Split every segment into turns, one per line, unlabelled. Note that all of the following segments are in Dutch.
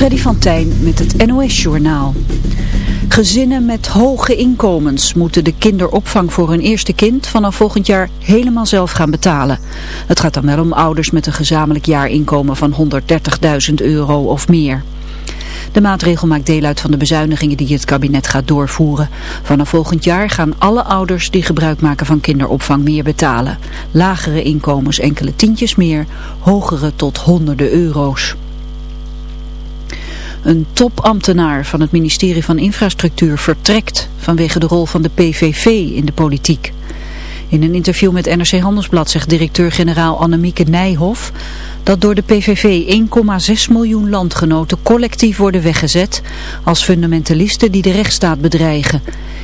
Freddy van Tijn met het NOS-journaal. Gezinnen met hoge inkomens moeten de kinderopvang voor hun eerste kind vanaf volgend jaar helemaal zelf gaan betalen. Het gaat dan wel om ouders met een gezamenlijk jaarinkomen van 130.000 euro of meer. De maatregel maakt deel uit van de bezuinigingen die het kabinet gaat doorvoeren. Vanaf volgend jaar gaan alle ouders die gebruik maken van kinderopvang meer betalen. Lagere inkomens enkele tientjes meer, hogere tot honderden euro's. Een topambtenaar van het ministerie van Infrastructuur vertrekt vanwege de rol van de PVV in de politiek. In een interview met NRC Handelsblad zegt directeur-generaal Annemieke Nijhoff dat door de PVV 1,6 miljoen landgenoten collectief worden weggezet als fundamentalisten die de rechtsstaat bedreigen.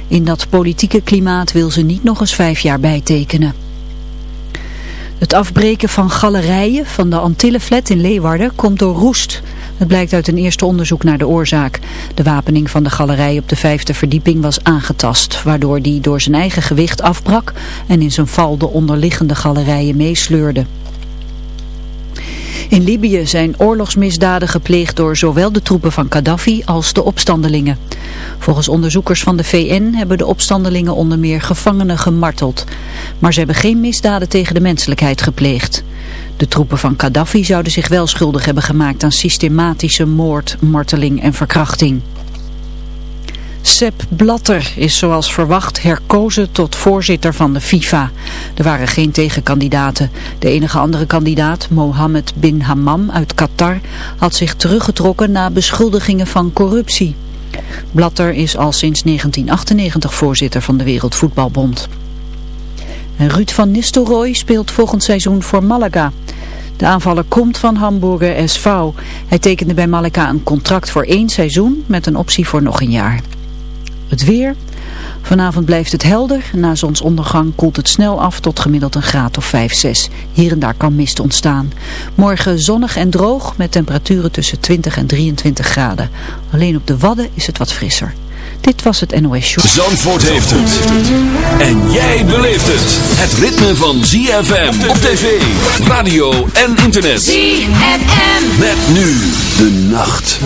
In dat politieke klimaat wil ze niet nog eens vijf jaar bijtekenen. Het afbreken van galerijen van de Antillenflat in Leeuwarden komt door roest. Het blijkt uit een eerste onderzoek naar de oorzaak. De wapening van de galerij op de vijfde verdieping was aangetast, waardoor die door zijn eigen gewicht afbrak en in zijn val de onderliggende galerijen meesleurde. In Libië zijn oorlogsmisdaden gepleegd door zowel de troepen van Gaddafi als de opstandelingen. Volgens onderzoekers van de VN hebben de opstandelingen onder meer gevangenen gemarteld. Maar ze hebben geen misdaden tegen de menselijkheid gepleegd. De troepen van Gaddafi zouden zich wel schuldig hebben gemaakt aan systematische moord, marteling en verkrachting. Sepp Blatter is zoals verwacht herkozen tot voorzitter van de FIFA. Er waren geen tegenkandidaten. De enige andere kandidaat, Mohammed bin Hammam uit Qatar, had zich teruggetrokken na beschuldigingen van corruptie. Blatter is al sinds 1998 voorzitter van de Wereldvoetbalbond. Ruud van Nistelrooy speelt volgend seizoen voor Malaga. De aanvaller komt van Hamburger SV. Hij tekende bij Malaga een contract voor één seizoen met een optie voor nog een jaar. Het weer. Vanavond blijft het helder. Na zonsondergang koelt het snel af tot gemiddeld een graad of 5, 6. Hier en daar kan mist ontstaan. Morgen zonnig en droog met temperaturen tussen 20 en 23 graden. Alleen op de Wadden is het wat frisser. Dit was het NOS Show.
Zandvoort heeft het. En jij beleeft het. Het ritme van ZFM op tv, radio en internet.
ZFM.
Met nu de nacht.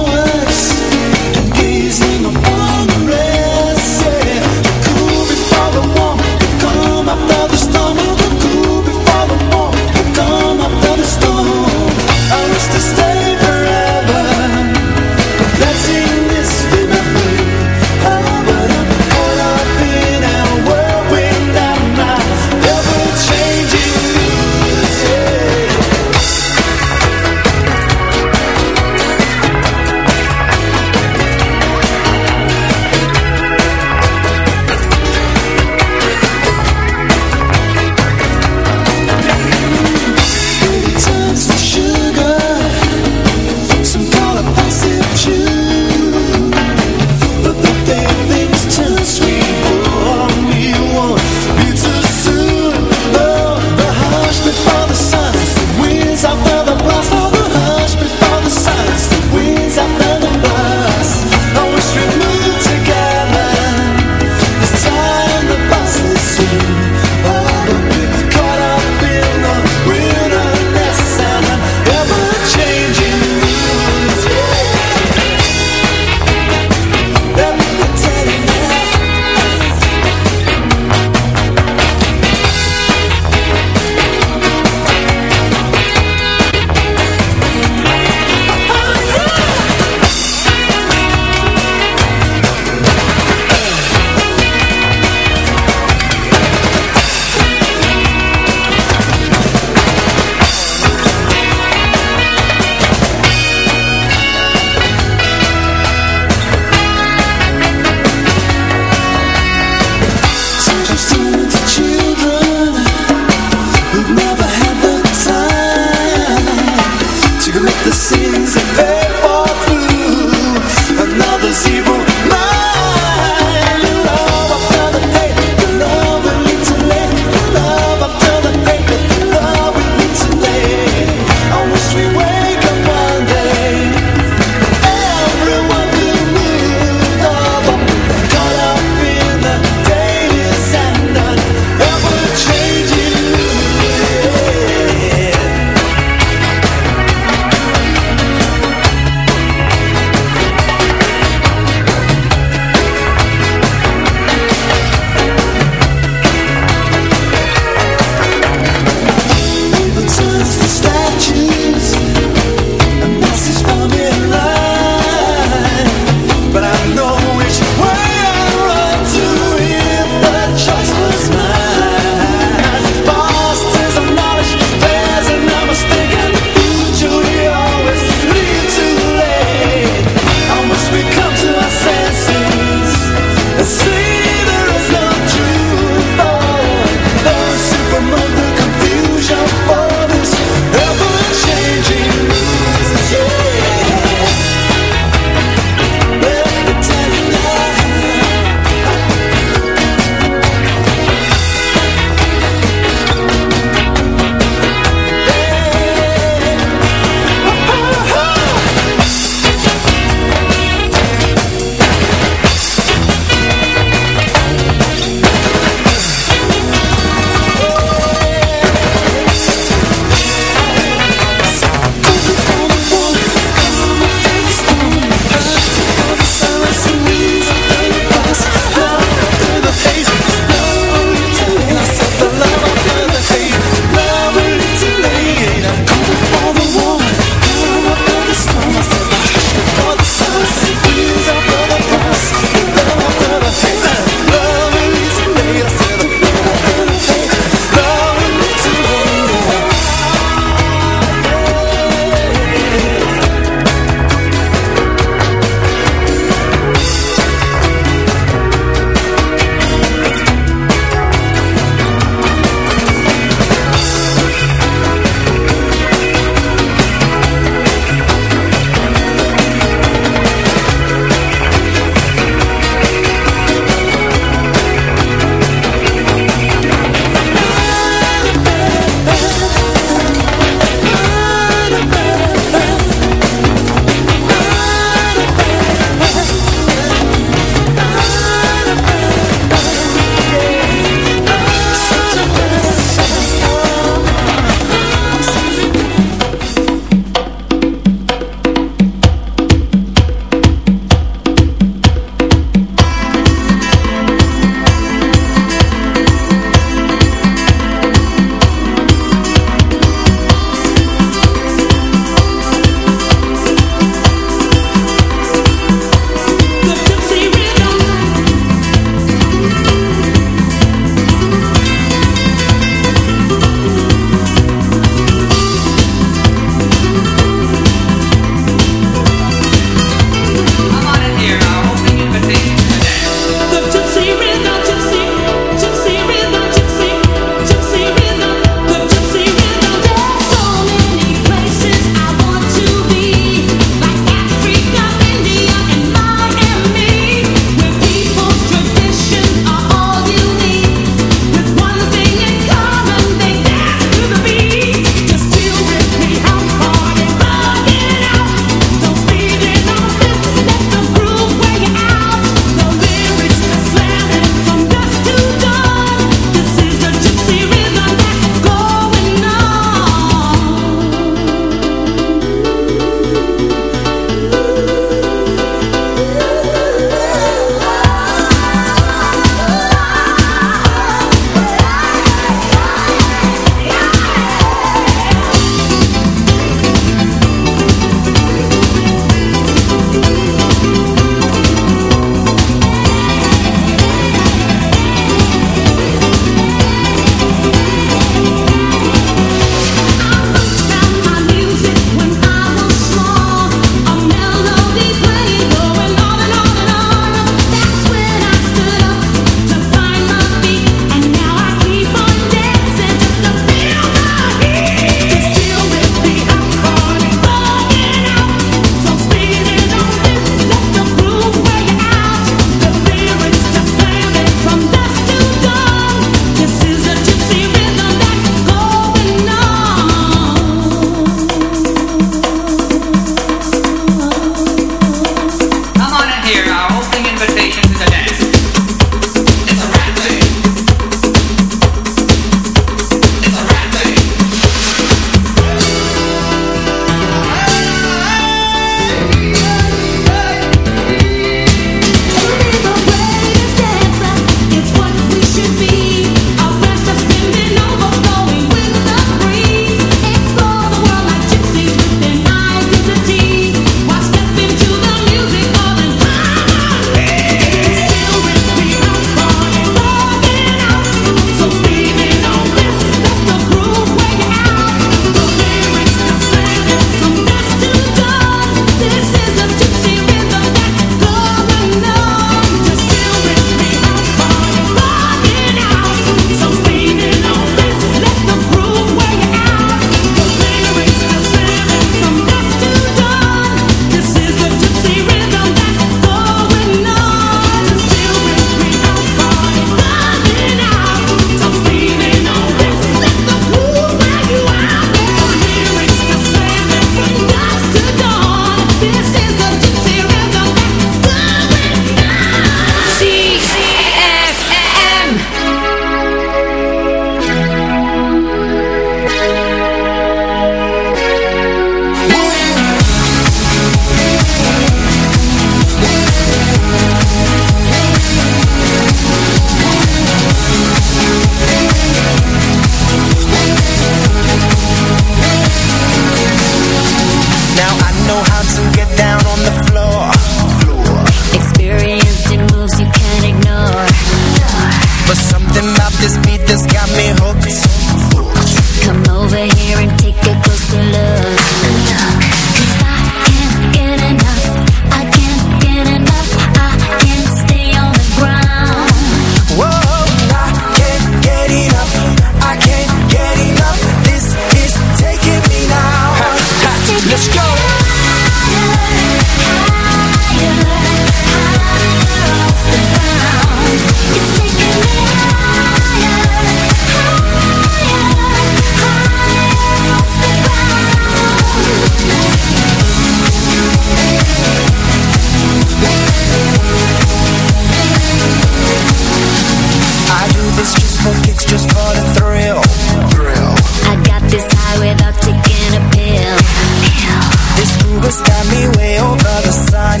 has got
me way over the sun.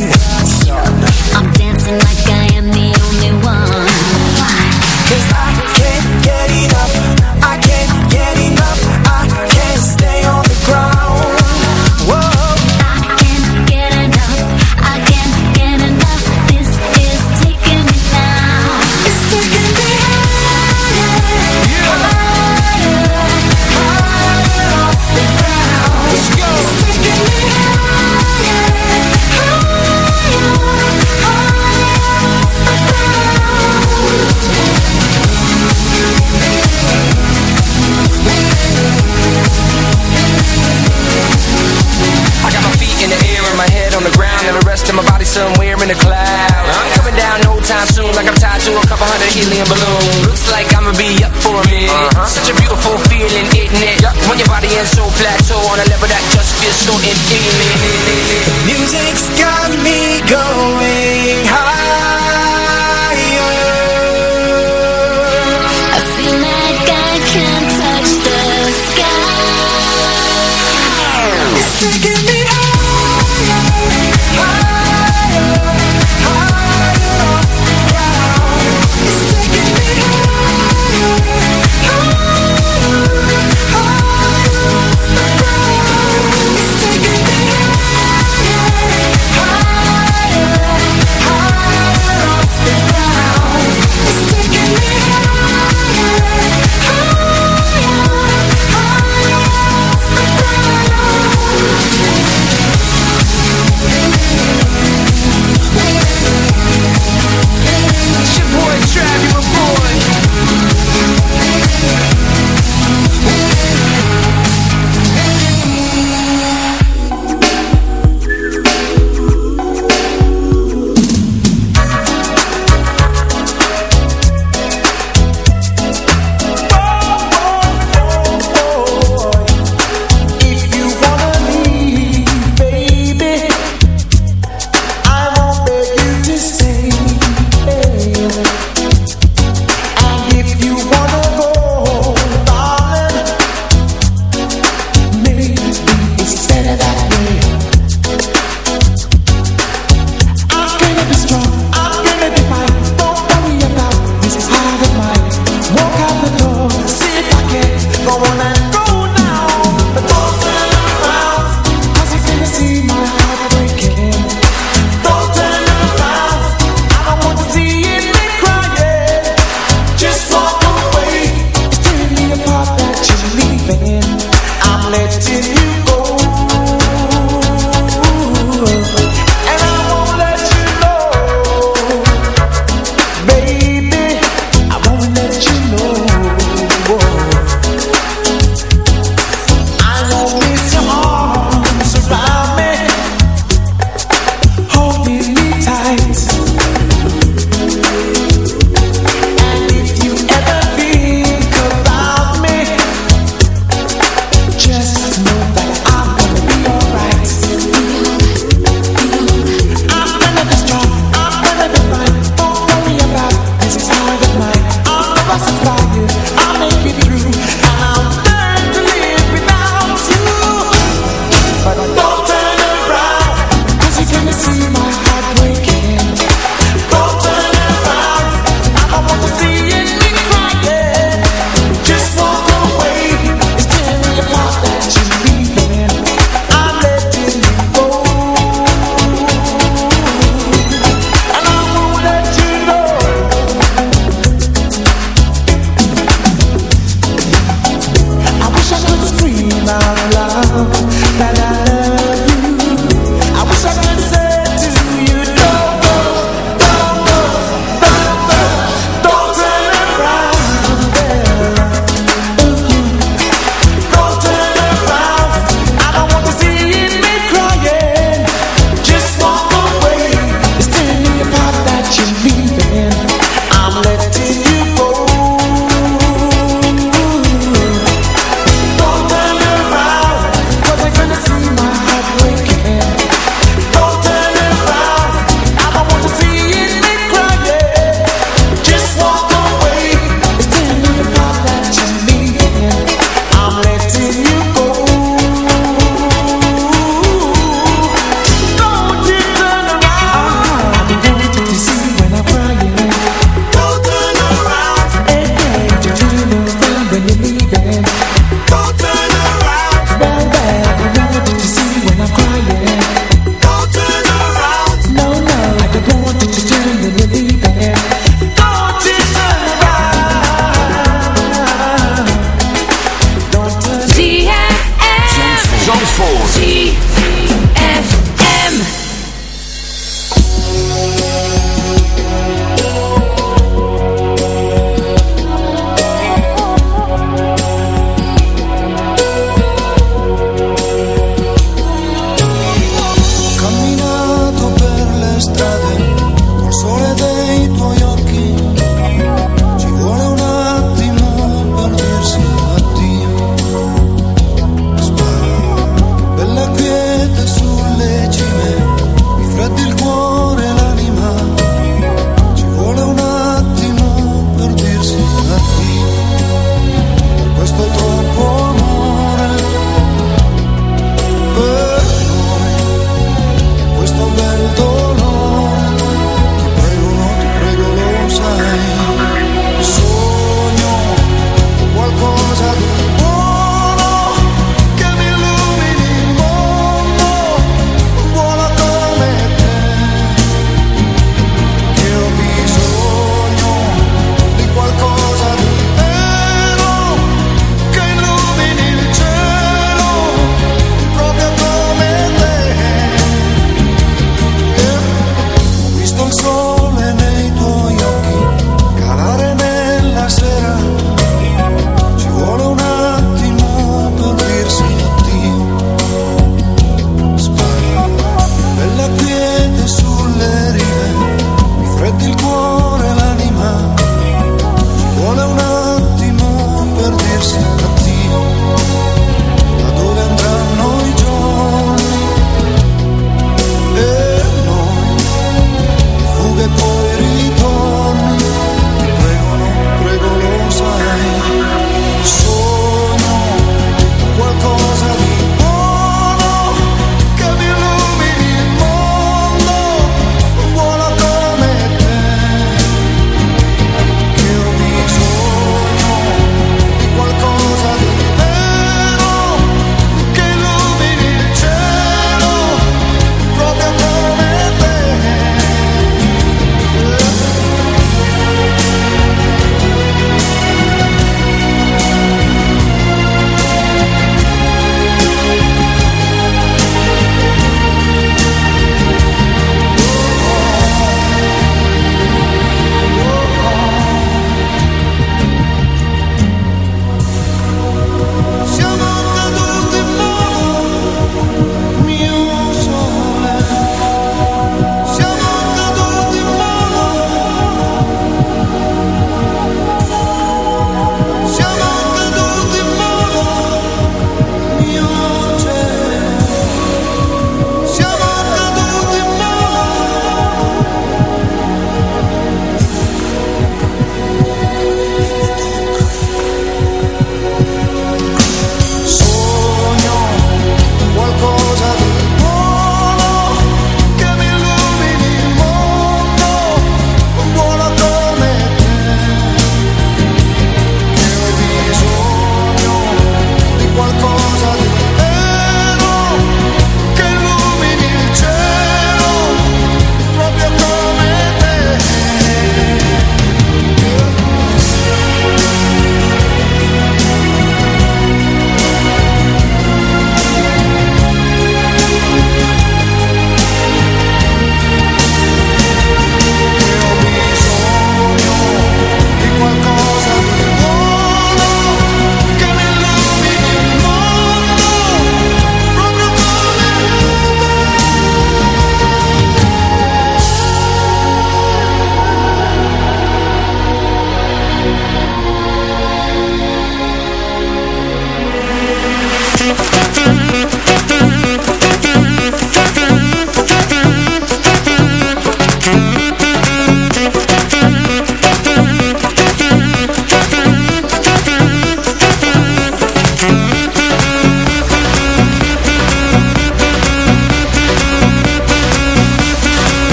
I'm dancing like I am the only one. a hundred helium balloon. Looks like I'ma be up for a minute. Uh -huh. Such a beautiful feeling, isn't it? Yep. When your body is so
plateau
on a level that just feels so infinite. Music's got me going higher. I feel like I can touch the sky. It's taking me.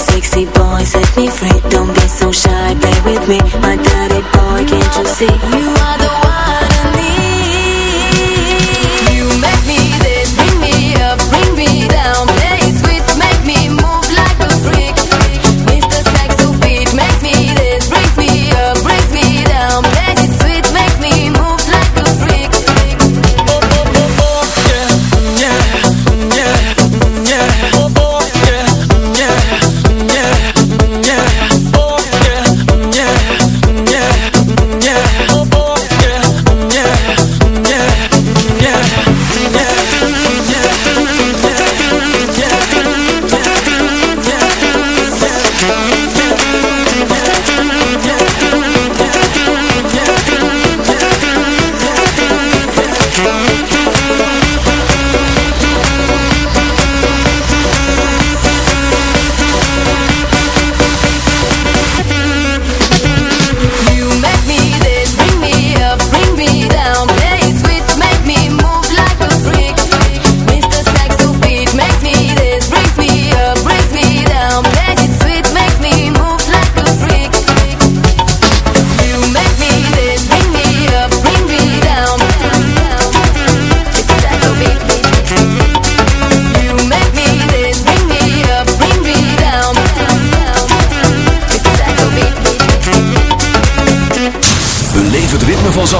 sexy boy, set me free Don't be so shy, play with me My dirty boy, can't you see? You are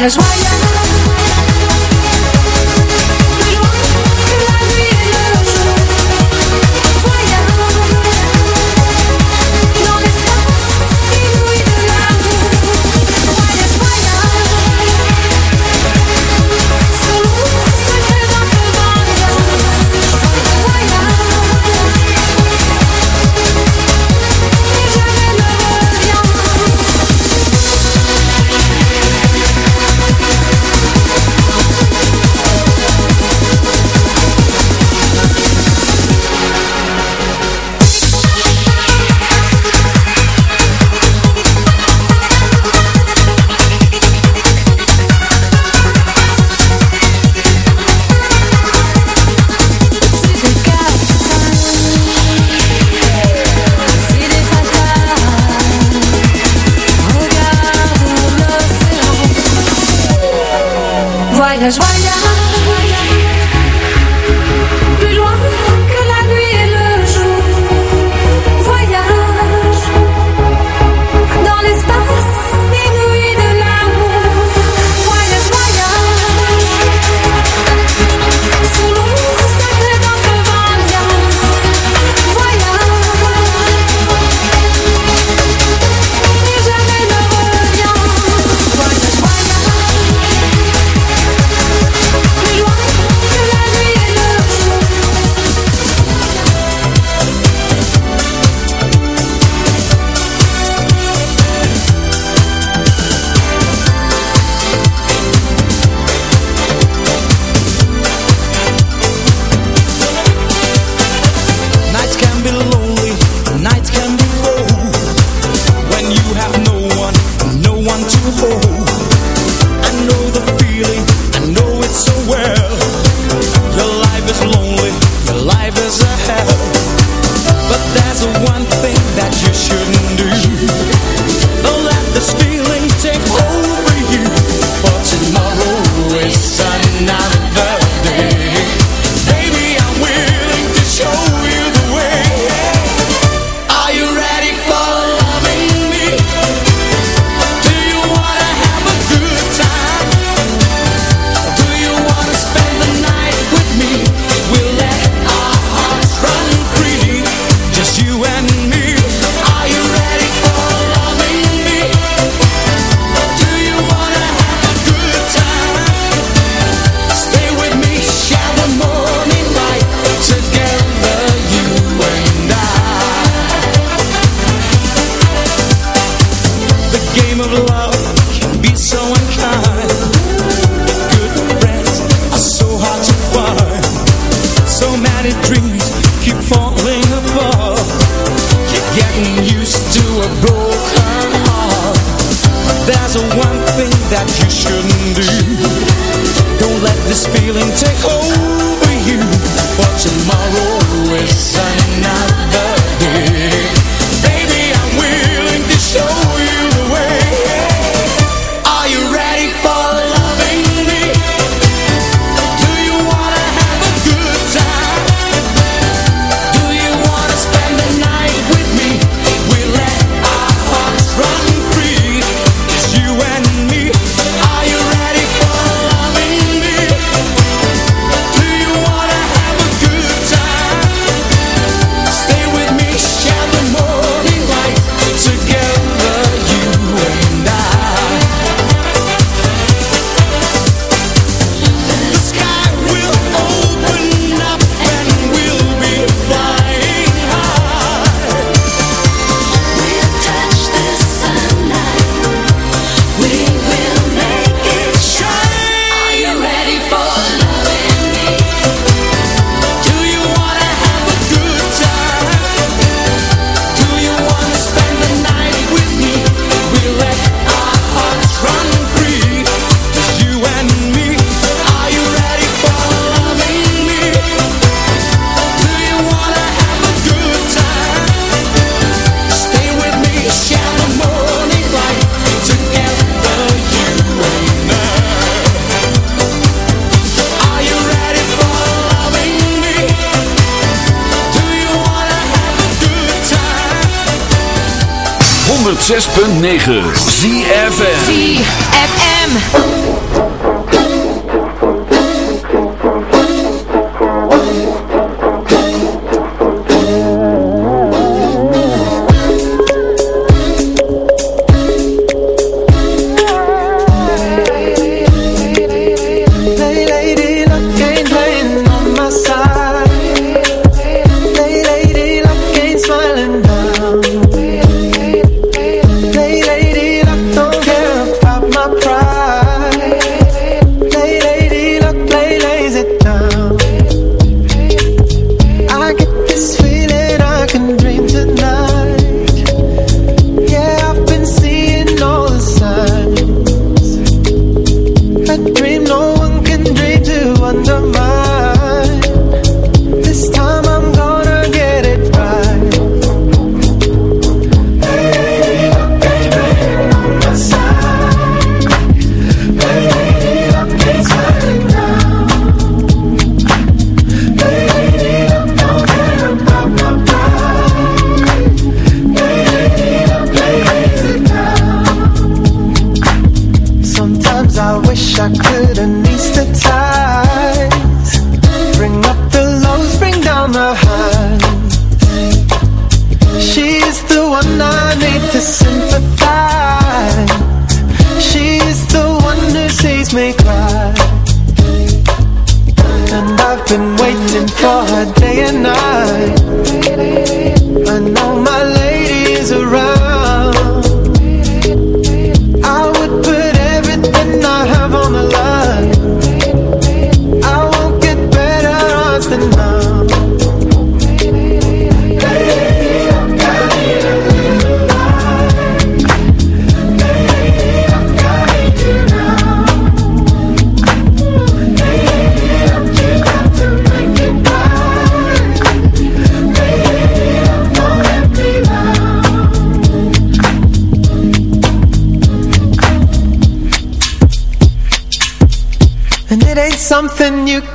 That's why 106.9 ZFM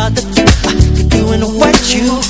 other, doing what you